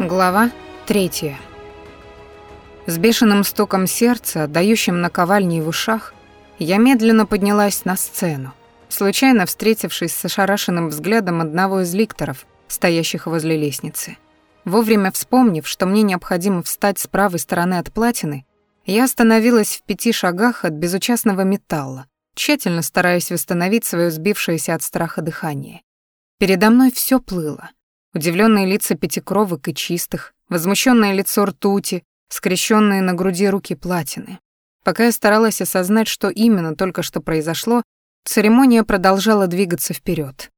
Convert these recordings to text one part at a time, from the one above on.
Глава третья. С бешеным стуком сердца, дающим наковальней в ушах, я медленно поднялась на сцену, случайно встретившись с ошарашенным взглядом одного из ликторов, стоящих возле лестницы. Вовремя вспомнив, что мне необходимо встать с правой стороны от платины, я остановилась в пяти шагах от безучастного металла, тщательно стараясь восстановить свое сбившееся от страха дыхание. Передо мной все плыло. Удивленные лица пятикровок и чистых, возмущенное лицо ртути, скрещенные на груди руки платины. Пока я старалась осознать, что именно только что произошло, церемония продолжала двигаться вперед.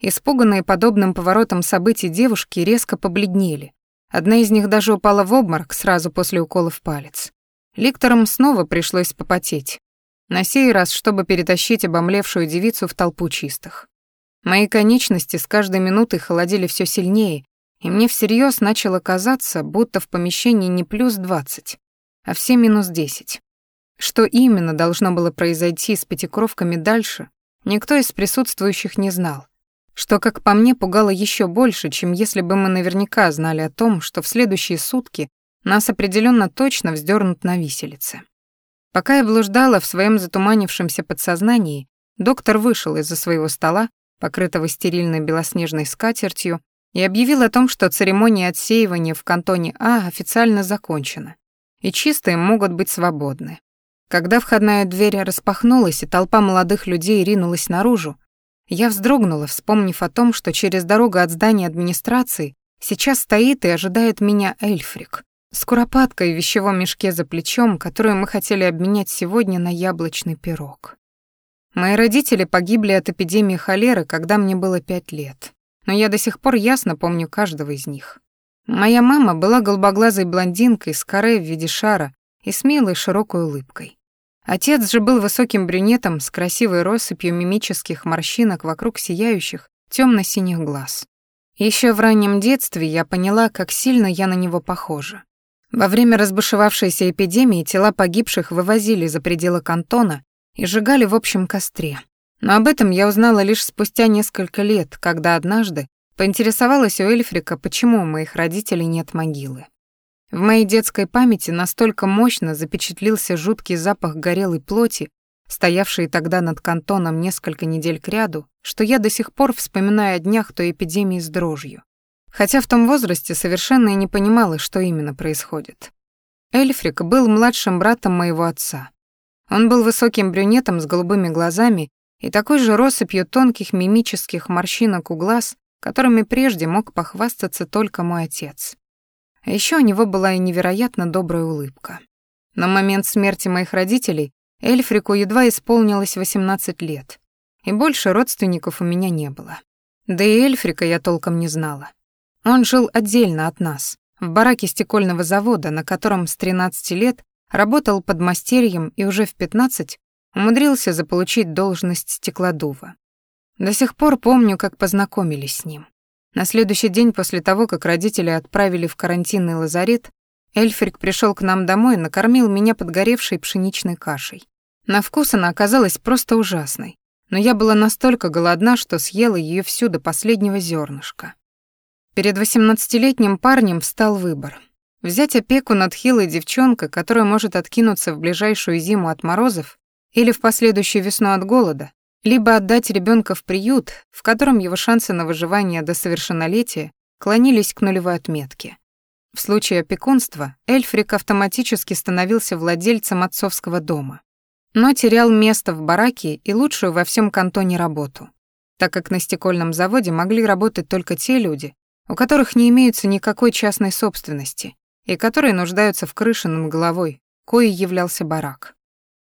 Испуганные подобным поворотом событий девушки резко побледнели. Одна из них даже упала в обморок сразу после укола в палец. Ликторам снова пришлось попотеть. На сей раз, чтобы перетащить обомлевшую девицу в толпу чистых. Мои конечности с каждой минутой холодели все сильнее, и мне всерьез начало казаться, будто в помещении не плюс двадцать, а все минус десять. Что именно должно было произойти с пятикровками дальше, никто из присутствующих не знал. Что, как по мне, пугало еще больше, чем если бы мы наверняка знали о том, что в следующие сутки нас определенно точно вздернут на виселице. Пока я блуждала в своем затуманившемся подсознании, доктор вышел из-за своего стола покрытого стерильной белоснежной скатертью, и объявил о том, что церемония отсеивания в кантоне А официально закончена, и чистые могут быть свободны. Когда входная дверь распахнулась и толпа молодых людей ринулась наружу, я вздрогнула, вспомнив о том, что через дорогу от здания администрации сейчас стоит и ожидает меня Эльфрик с куропаткой в вещевом мешке за плечом, которую мы хотели обменять сегодня на яблочный пирог. Мои родители погибли от эпидемии холеры, когда мне было пять лет. Но я до сих пор ясно помню каждого из них. Моя мама была голубоглазой блондинкой с каре в виде шара и с милой широкой улыбкой. Отец же был высоким брюнетом с красивой россыпью мимических морщинок вокруг сияющих темно-синих глаз. Еще в раннем детстве я поняла, как сильно я на него похожа. Во время разбушевавшейся эпидемии тела погибших вывозили за пределы кантона и сжигали в общем костре. Но об этом я узнала лишь спустя несколько лет, когда однажды поинтересовалась у Эльфрика, почему у моих родителей нет могилы. В моей детской памяти настолько мощно запечатлился жуткий запах горелой плоти, стоявший тогда над кантоном несколько недель кряду, что я до сих пор вспоминаю о днях той эпидемии с дрожью. Хотя в том возрасте совершенно и не понимала, что именно происходит. Эльфрик был младшим братом моего отца. Он был высоким брюнетом с голубыми глазами и такой же россыпью тонких мимических морщинок у глаз, которыми прежде мог похвастаться только мой отец. А еще у него была и невероятно добрая улыбка. На момент смерти моих родителей Эльфрику едва исполнилось 18 лет, и больше родственников у меня не было. Да и Эльфрика я толком не знала. Он жил отдельно от нас, в бараке стекольного завода, на котором с 13 лет Работал под мастерьем и уже в 15 умудрился заполучить должность стеклодува. До сих пор помню, как познакомились с ним. На следующий день после того, как родители отправили в карантинный лазарет, Эльфрик пришел к нам домой и накормил меня подгоревшей пшеничной кашей. На вкус она оказалась просто ужасной, но я была настолько голодна, что съела ее всю до последнего зернышка. Перед восемнадцатилетним парнем встал выбор Взять опеку над хилой девчонкой, которая может откинуться в ближайшую зиму от морозов или в последующую весну от голода, либо отдать ребенка в приют, в котором его шансы на выживание до совершеннолетия клонились к нулевой отметке. В случае опекунства Эльфрик автоматически становился владельцем отцовского дома, но терял место в бараке и лучшую во всем кантоне работу, так как на стекольном заводе могли работать только те люди, у которых не имеется никакой частной собственности, и которые нуждаются в крыше над головой, коей являлся барак.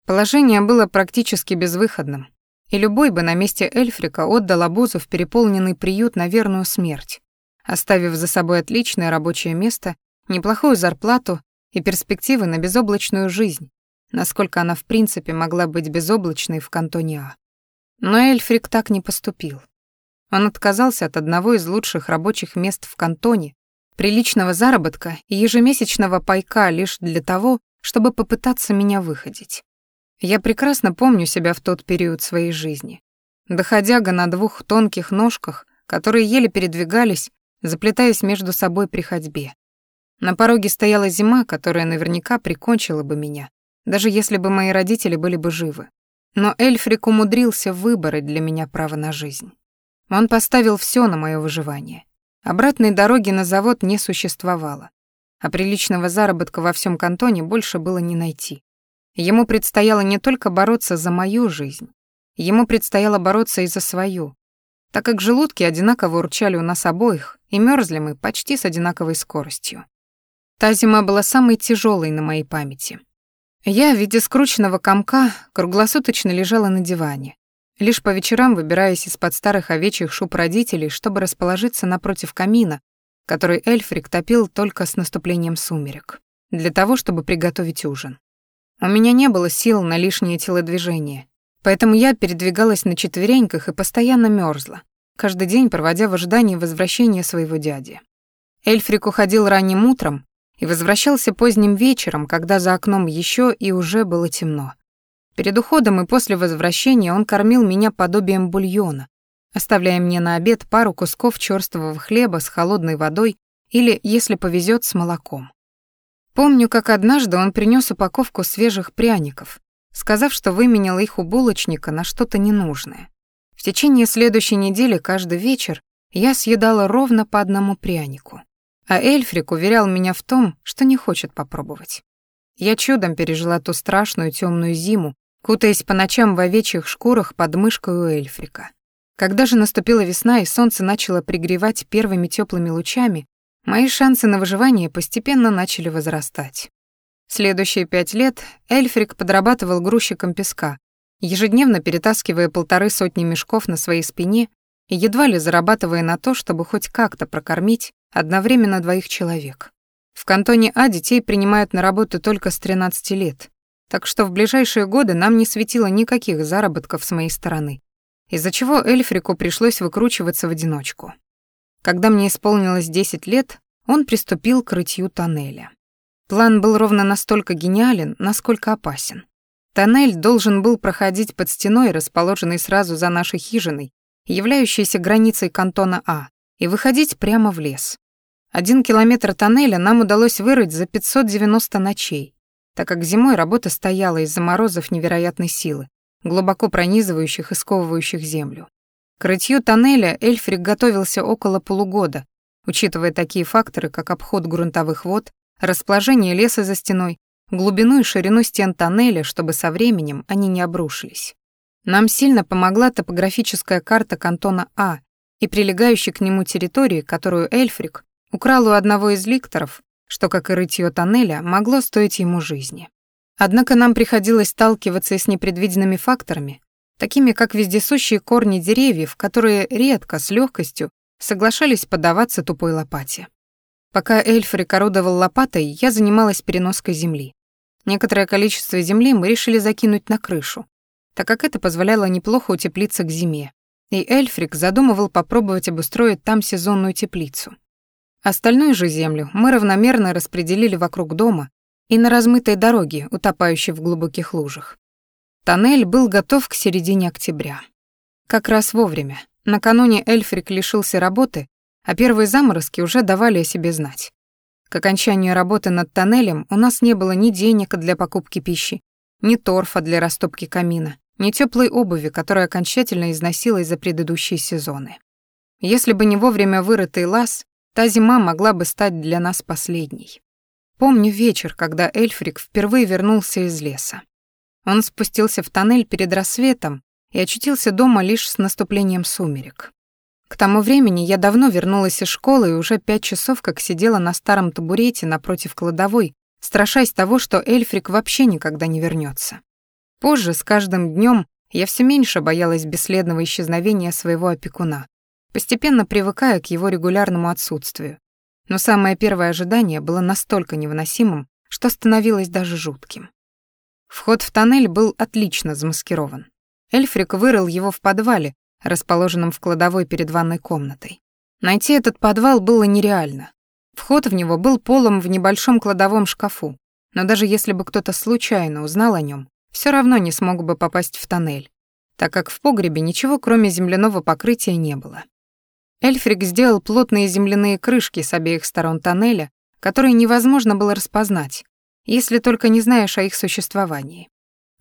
Положение было практически безвыходным, и любой бы на месте Эльфрика отдал обозу в переполненный приют на верную смерть, оставив за собой отличное рабочее место, неплохую зарплату и перспективы на безоблачную жизнь, насколько она в принципе могла быть безоблачной в кантоне А. Но Эльфрик так не поступил. Он отказался от одного из лучших рабочих мест в кантоне приличного заработка и ежемесячного пайка лишь для того, чтобы попытаться меня выходить. Я прекрасно помню себя в тот период своей жизни. Доходяга на двух тонких ножках, которые еле передвигались, заплетаясь между собой при ходьбе. На пороге стояла зима, которая наверняка прикончила бы меня, даже если бы мои родители были бы живы. Но Эльфрик умудрился выбрать для меня право на жизнь. Он поставил все на мое выживание. Обратной дороги на завод не существовало, а приличного заработка во всем кантоне больше было не найти. Ему предстояло не только бороться за мою жизнь, ему предстояло бороться и за свою, так как желудки одинаково урчали у нас обоих, и мерзли мы почти с одинаковой скоростью. Та зима была самой тяжелой на моей памяти. Я в виде скрученного комка круглосуточно лежала на диване, лишь по вечерам выбираясь из-под старых овечьих шуб родителей, чтобы расположиться напротив камина, который Эльфрик топил только с наступлением сумерек, для того, чтобы приготовить ужин. У меня не было сил на лишние телодвижения, поэтому я передвигалась на четвереньках и постоянно мерзла, каждый день проводя в ожидании возвращения своего дяди. Эльфрик уходил ранним утром и возвращался поздним вечером, когда за окном еще и уже было темно. Перед уходом и после возвращения он кормил меня подобием бульона, оставляя мне на обед пару кусков черствого хлеба с холодной водой или, если повезет, с молоком. Помню, как однажды он принес упаковку свежих пряников, сказав, что выменял их у булочника на что-то ненужное. В течение следующей недели каждый вечер я съедала ровно по одному прянику, а Эльфрик уверял меня в том, что не хочет попробовать. Я чудом пережила ту страшную темную зиму, кутаясь по ночам в овечьих шкурах под мышкой у Эльфрика. Когда же наступила весна и солнце начало пригревать первыми теплыми лучами, мои шансы на выживание постепенно начали возрастать. Следующие пять лет Эльфрик подрабатывал грузчиком песка, ежедневно перетаскивая полторы сотни мешков на своей спине и едва ли зарабатывая на то, чтобы хоть как-то прокормить одновременно двоих человек. В кантоне А детей принимают на работу только с 13 лет, так что в ближайшие годы нам не светило никаких заработков с моей стороны, из-за чего Эльфрику пришлось выкручиваться в одиночку. Когда мне исполнилось 10 лет, он приступил к рытью тоннеля. План был ровно настолько гениален, насколько опасен. Тоннель должен был проходить под стеной, расположенной сразу за нашей хижиной, являющейся границей кантона А, и выходить прямо в лес. Один километр тоннеля нам удалось вырыть за 590 ночей, так как зимой работа стояла из-за морозов невероятной силы, глубоко пронизывающих и сковывающих землю. К рытью тоннеля Эльфрик готовился около полугода, учитывая такие факторы, как обход грунтовых вод, расположение леса за стеной, глубину и ширину стен тоннеля, чтобы со временем они не обрушились. Нам сильно помогла топографическая карта кантона А и прилегающей к нему территории, которую Эльфрик украл у одного из ликторов, что, как и рытье тоннеля, могло стоить ему жизни. Однако нам приходилось сталкиваться с непредвиденными факторами, такими как вездесущие корни деревьев, которые редко, с легкостью, соглашались поддаваться тупой лопате. Пока Эльфрик орудовал лопатой, я занималась переноской земли. Некоторое количество земли мы решили закинуть на крышу, так как это позволяло неплохо утеплиться к зиме. И Эльфрик задумывал попробовать обустроить там сезонную теплицу. Остальную же землю мы равномерно распределили вокруг дома и на размытой дороге, утопающей в глубоких лужах. Тоннель был готов к середине октября. Как раз вовремя. Накануне Эльфрик лишился работы, а первые заморозки уже давали о себе знать. К окончанию работы над тоннелем у нас не было ни денег для покупки пищи, ни торфа для растопки камина, ни теплой обуви, которая окончательно износилась за предыдущие сезоны. Если бы не вовремя вырытый лаз, та зима могла бы стать для нас последней. Помню вечер, когда Эльфрик впервые вернулся из леса. Он спустился в тоннель перед рассветом и очутился дома лишь с наступлением сумерек. К тому времени я давно вернулась из школы и уже пять часов как сидела на старом табурете напротив кладовой, страшась того, что Эльфрик вообще никогда не вернется. Позже, с каждым днем, я все меньше боялась бесследного исчезновения своего опекуна, постепенно привыкая к его регулярному отсутствию. Но самое первое ожидание было настолько невыносимым, что становилось даже жутким. Вход в тоннель был отлично замаскирован. Эльфрик вырыл его в подвале, расположенном в кладовой перед ванной комнатой. Найти этот подвал было нереально. Вход в него был полом в небольшом кладовом шкафу, но даже если бы кто-то случайно узнал о нем, все равно не смог бы попасть в тоннель, так как в погребе ничего кроме земляного покрытия не было. Эльфрик сделал плотные земляные крышки с обеих сторон тоннеля, которые невозможно было распознать, если только не знаешь о их существовании.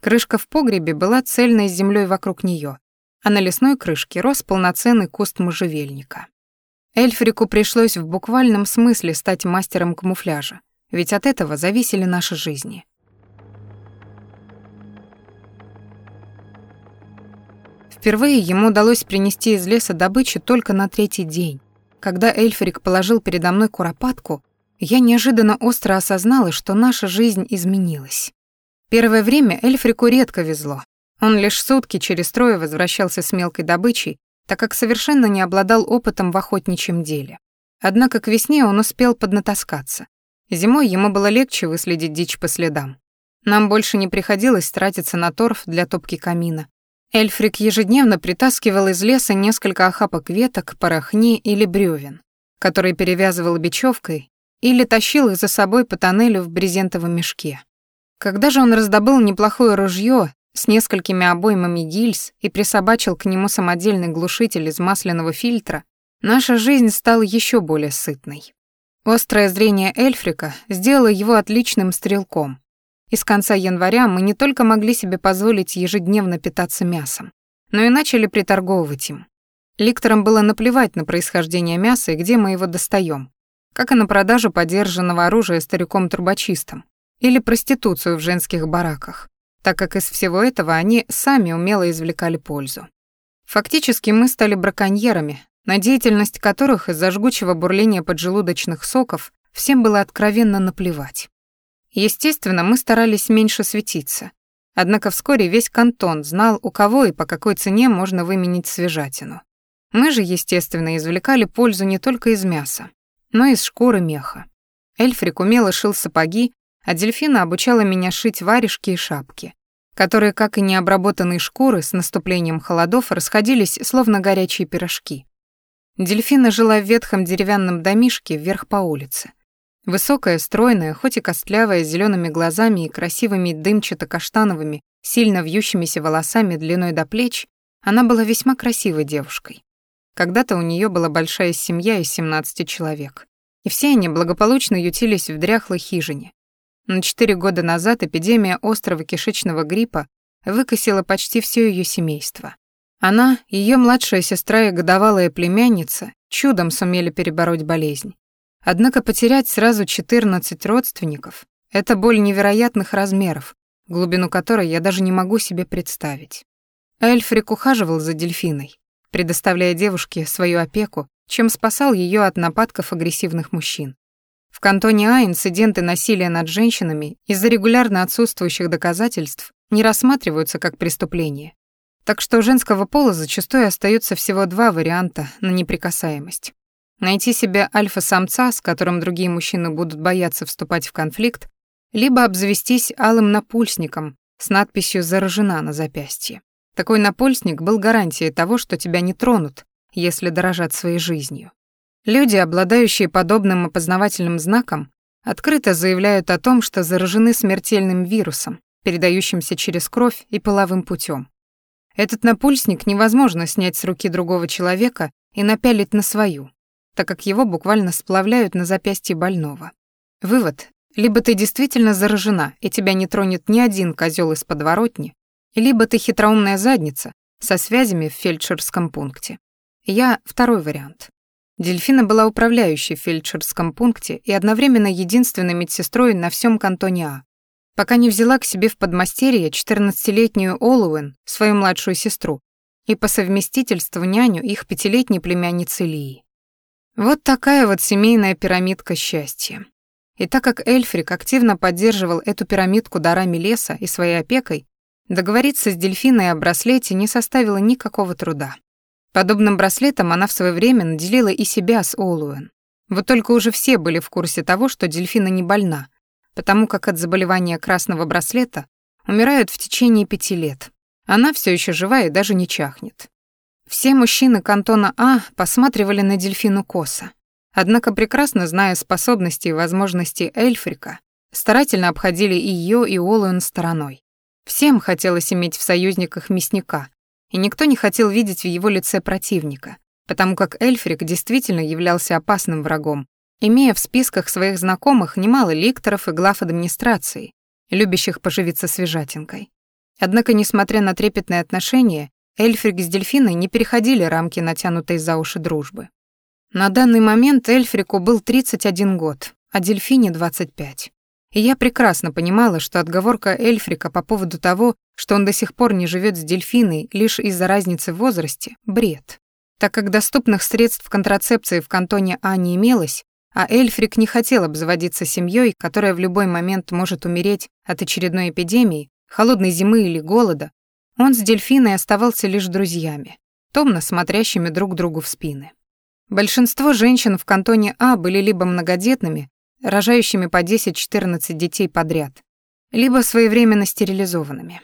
Крышка в погребе была цельной с землей вокруг нее, а на лесной крышке рос полноценный куст можжевельника. Эльфрику пришлось в буквальном смысле стать мастером камуфляжа, ведь от этого зависели наши жизни. Впервые ему удалось принести из леса добычу только на третий день. Когда Эльфрик положил передо мной куропатку, я неожиданно остро осознала, что наша жизнь изменилась. Первое время Эльфрику редко везло. Он лишь сутки через трое возвращался с мелкой добычей, так как совершенно не обладал опытом в охотничьем деле. Однако к весне он успел поднатаскаться. Зимой ему было легче выследить дичь по следам. Нам больше не приходилось тратиться на торф для топки камина. Эльфрик ежедневно притаскивал из леса несколько охапок веток, порохни или бревен, которые перевязывал бечевкой или тащил их за собой по тоннелю в брезентовом мешке. Когда же он раздобыл неплохое ружье с несколькими обоймами гильз и присобачил к нему самодельный глушитель из масляного фильтра, наша жизнь стала еще более сытной. Острое зрение Эльфрика сделало его отличным стрелком. И с конца января мы не только могли себе позволить ежедневно питаться мясом, но и начали приторговывать им. Ликторам было наплевать на происхождение мяса и где мы его достаем, как и на продажу подержанного оружия стариком-трубочистом или проституцию в женских бараках, так как из всего этого они сами умело извлекали пользу. Фактически мы стали браконьерами, на деятельность которых из-за жгучего бурления поджелудочных соков всем было откровенно наплевать. Естественно, мы старались меньше светиться. Однако вскоре весь кантон знал, у кого и по какой цене можно выменить свежатину. Мы же, естественно, извлекали пользу не только из мяса, но и из шкуры меха. Эльфрик умело шил сапоги, а Дельфина обучала меня шить варежки и шапки, которые, как и необработанные шкуры, с наступлением холодов расходились, словно горячие пирожки. Дельфина жила в ветхом деревянном домишке вверх по улице. Высокая, стройная, хоть и костлявая, с зелеными глазами и красивыми дымчато-каштановыми, сильно вьющимися волосами длиной до плеч, она была весьма красивой девушкой. Когда-то у нее была большая семья из 17 человек, и все они благополучно ютились в дряхлой хижине. Но четыре года назад эпидемия острого кишечного гриппа выкосила почти все ее семейство. Она, ее младшая сестра и годовалая племянница чудом сумели перебороть болезнь. Однако потерять сразу 14 родственников — это боль невероятных размеров, глубину которой я даже не могу себе представить. Эльфрик ухаживал за дельфиной, предоставляя девушке свою опеку, чем спасал ее от нападков агрессивных мужчин. В кантоне А инциденты насилия над женщинами из-за регулярно отсутствующих доказательств не рассматриваются как преступление. Так что у женского пола зачастую остается всего два варианта на неприкасаемость. Найти себе альфа-самца, с которым другие мужчины будут бояться вступать в конфликт, либо обзавестись алым напульсником с надписью «Заражена» на запястье. Такой напульсник был гарантией того, что тебя не тронут, если дорожат своей жизнью. Люди, обладающие подобным опознавательным знаком, открыто заявляют о том, что заражены смертельным вирусом, передающимся через кровь и половым путем. Этот напульсник невозможно снять с руки другого человека и напялить на свою, так как его буквально сплавляют на запястье больного. Вывод. Либо ты действительно заражена, и тебя не тронет ни один козел из подворотни, либо ты хитроумная задница со связями в фельдшерском пункте. Я второй вариант. Дельфина была управляющей в фельдшерском пункте и одновременно единственной медсестрой на всем кантоне А, пока не взяла к себе в подмастерье 14-летнюю Олуэн, свою младшую сестру, и по совместительству няню их пятилетней племянницы Лии. Вот такая вот семейная пирамидка счастья. И так как Эльфрик активно поддерживал эту пирамидку дарами леса и своей опекой, договориться с дельфиной о браслете не составило никакого труда. Подобным браслетом она в свое время наделила и себя с Олуэн. Вот только уже все были в курсе того, что дельфина не больна, потому как от заболевания красного браслета умирают в течение пяти лет. Она все еще жива и даже не чахнет. Все мужчины кантона А посматривали на дельфину косо. Однако, прекрасно зная способности и возможности Эльфрика, старательно обходили и ее, и Олуэн стороной. Всем хотелось иметь в союзниках мясника, и никто не хотел видеть в его лице противника, потому как Эльфрик действительно являлся опасным врагом, имея в списках своих знакомых немало ликторов и глав администрации, любящих поживиться свежатинкой. Однако, несмотря на трепетные отношения, Эльфрик с Дельфиной не переходили рамки натянутой за уши дружбы. На данный момент Эльфрику был 31 год, а Дельфине 25. И я прекрасно понимала, что отговорка Эльфрика по поводу того, что он до сих пор не живет с Дельфиной лишь из-за разницы в возрасте, бред. Так как доступных средств контрацепции в кантоне А не имелось, а Эльфрик не хотел обзаводиться семьей, которая в любой момент может умереть от очередной эпидемии, холодной зимы или голода, он с Дельфиной оставался лишь друзьями, томно смотрящими друг другу в спины. Большинство женщин в кантоне А были либо многодетными, рожающими по 10-14 детей подряд, либо своевременно стерилизованными.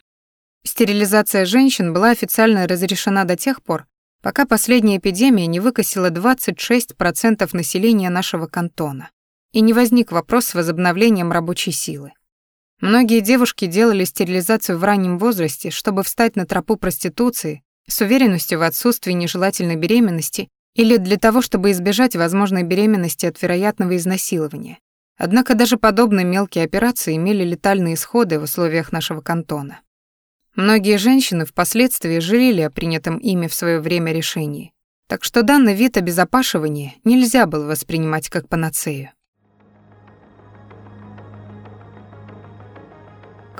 Стерилизация женщин была официально разрешена до тех пор, пока последняя эпидемия не выкосила 26% населения нашего кантона и не возник вопрос с возобновлением рабочей силы. Многие девушки делали стерилизацию в раннем возрасте, чтобы встать на тропу проституции с уверенностью в отсутствии нежелательной беременности или для того, чтобы избежать возможной беременности от вероятного изнасилования. Однако даже подобные мелкие операции имели летальные исходы в условиях нашего кантона. Многие женщины впоследствии жалели о принятом ими в свое время решении, так что данный вид обезопашивания нельзя было воспринимать как панацею.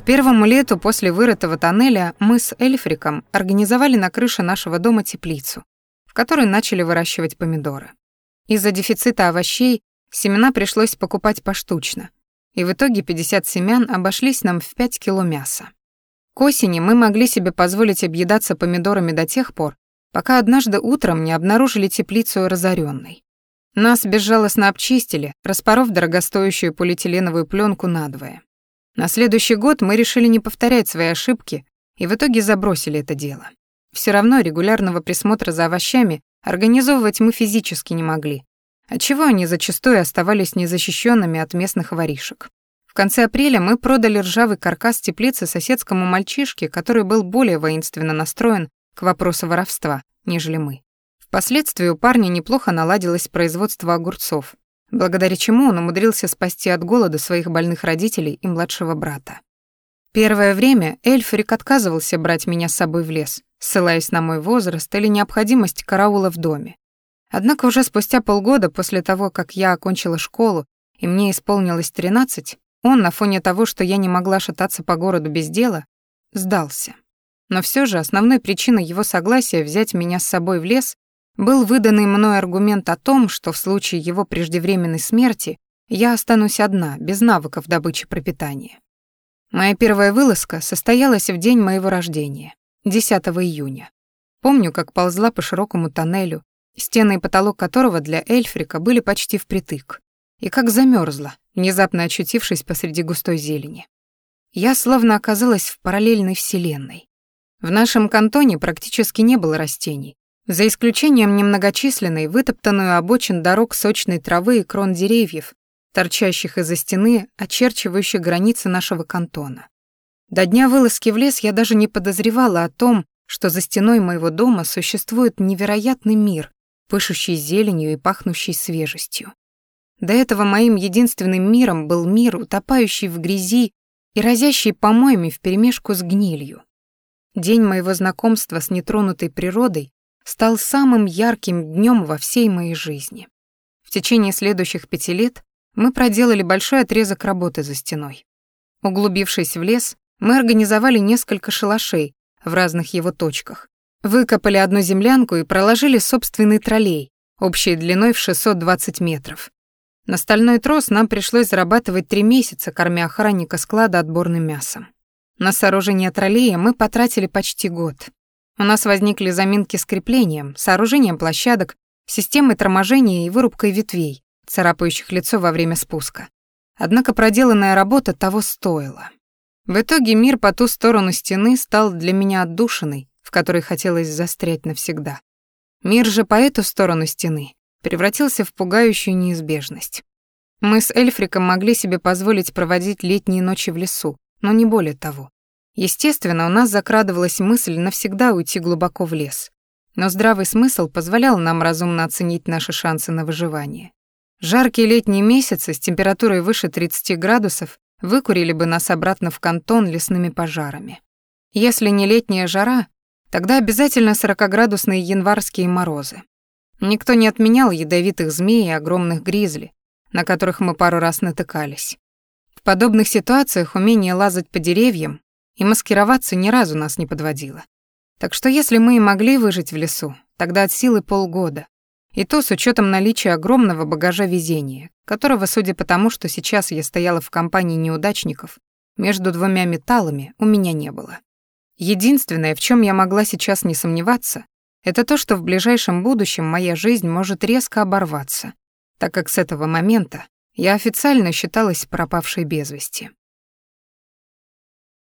Первому лету после вырытого тоннеля мы с Эльфриком организовали на крыше нашего дома теплицу, в которой начали выращивать помидоры. Из-за дефицита овощей Семена пришлось покупать поштучно, и в итоге 50 семян обошлись нам в 5 кило мяса. К осени мы могли себе позволить объедаться помидорами до тех пор, пока однажды утром не обнаружили теплицу разоренной. Нас безжалостно обчистили, распоров дорогостоящую полиэтиленовую пленку надвое. На следующий год мы решили не повторять свои ошибки и в итоге забросили это дело. Все равно регулярного присмотра за овощами организовывать мы физически не могли, отчего они зачастую оставались незащищенными от местных воришек. В конце апреля мы продали ржавый каркас теплицы соседскому мальчишке, который был более воинственно настроен к вопросу воровства, нежели мы. Впоследствии у парня неплохо наладилось производство огурцов, благодаря чему он умудрился спасти от голода своих больных родителей и младшего брата. Первое время Эльфрик отказывался брать меня с собой в лес, ссылаясь на мой возраст или необходимость караула в доме. Однако уже спустя полгода после того, как я окончила школу и мне исполнилось 13, он, на фоне того, что я не могла шататься по городу без дела, сдался. Но все же основной причиной его согласия взять меня с собой в лес был выданный мной аргумент о том, что в случае его преждевременной смерти я останусь одна, без навыков добычи пропитания. Моя первая вылазка состоялась в день моего рождения, 10 июня. Помню, как ползла по широкому тоннелю, стены и потолок которого для Эльфрика были почти впритык, и как замерзла, внезапно очутившись посреди густой зелени. Я словно оказалась в параллельной вселенной. В нашем кантоне практически не было растений, за исключением немногочисленной, вытоптанную обочин дорог сочной травы и крон деревьев, торчащих из-за стены, очерчивающих границы нашего кантона. До дня вылазки в лес я даже не подозревала о том, что за стеной моего дома существует невероятный мир, пышущий зеленью и пахнущий свежестью. До этого моим единственным миром был мир, утопающий в грязи и разящий помоями вперемешку с гнилью. День моего знакомства с нетронутой природой стал самым ярким днем во всей моей жизни. В течение следующих пяти лет мы проделали большой отрезок работы за стеной. Углубившись в лес, мы организовали несколько шалашей в разных его точках, Выкопали одну землянку и проложили собственный троллей, общей длиной в 620 метров. На стальной трос нам пришлось зарабатывать три месяца, кормя охранника склада отборным мясом. На сооружение троллея мы потратили почти год. У нас возникли заминки с креплением, сооружением площадок, системой торможения и вырубкой ветвей, царапающих лицо во время спуска. Однако проделанная работа того стоила. В итоге мир по ту сторону стены стал для меня отдушиной, в которой хотелось застрять навсегда. Мир же по эту сторону стены превратился в пугающую неизбежность. Мы с Эльфриком могли себе позволить проводить летние ночи в лесу, но не более того. Естественно, у нас закрадывалась мысль навсегда уйти глубоко в лес. Но здравый смысл позволял нам разумно оценить наши шансы на выживание. Жаркие летние месяцы с температурой выше 30 градусов выкурили бы нас обратно в кантон лесными пожарами. Если не летняя жара, тогда обязательно 40-градусные январские морозы. Никто не отменял ядовитых змей и огромных гризли, на которых мы пару раз натыкались. В подобных ситуациях умение лазать по деревьям и маскироваться ни разу нас не подводило. Так что если мы и могли выжить в лесу, тогда от силы полгода. И то с учетом наличия огромного багажа везения, которого, судя по тому, что сейчас я стояла в компании неудачников, между двумя металлами у меня не было. Единственное, в чем я могла сейчас не сомневаться, это то, что в ближайшем будущем моя жизнь может резко оборваться, так как с этого момента я официально считалась пропавшей без вести.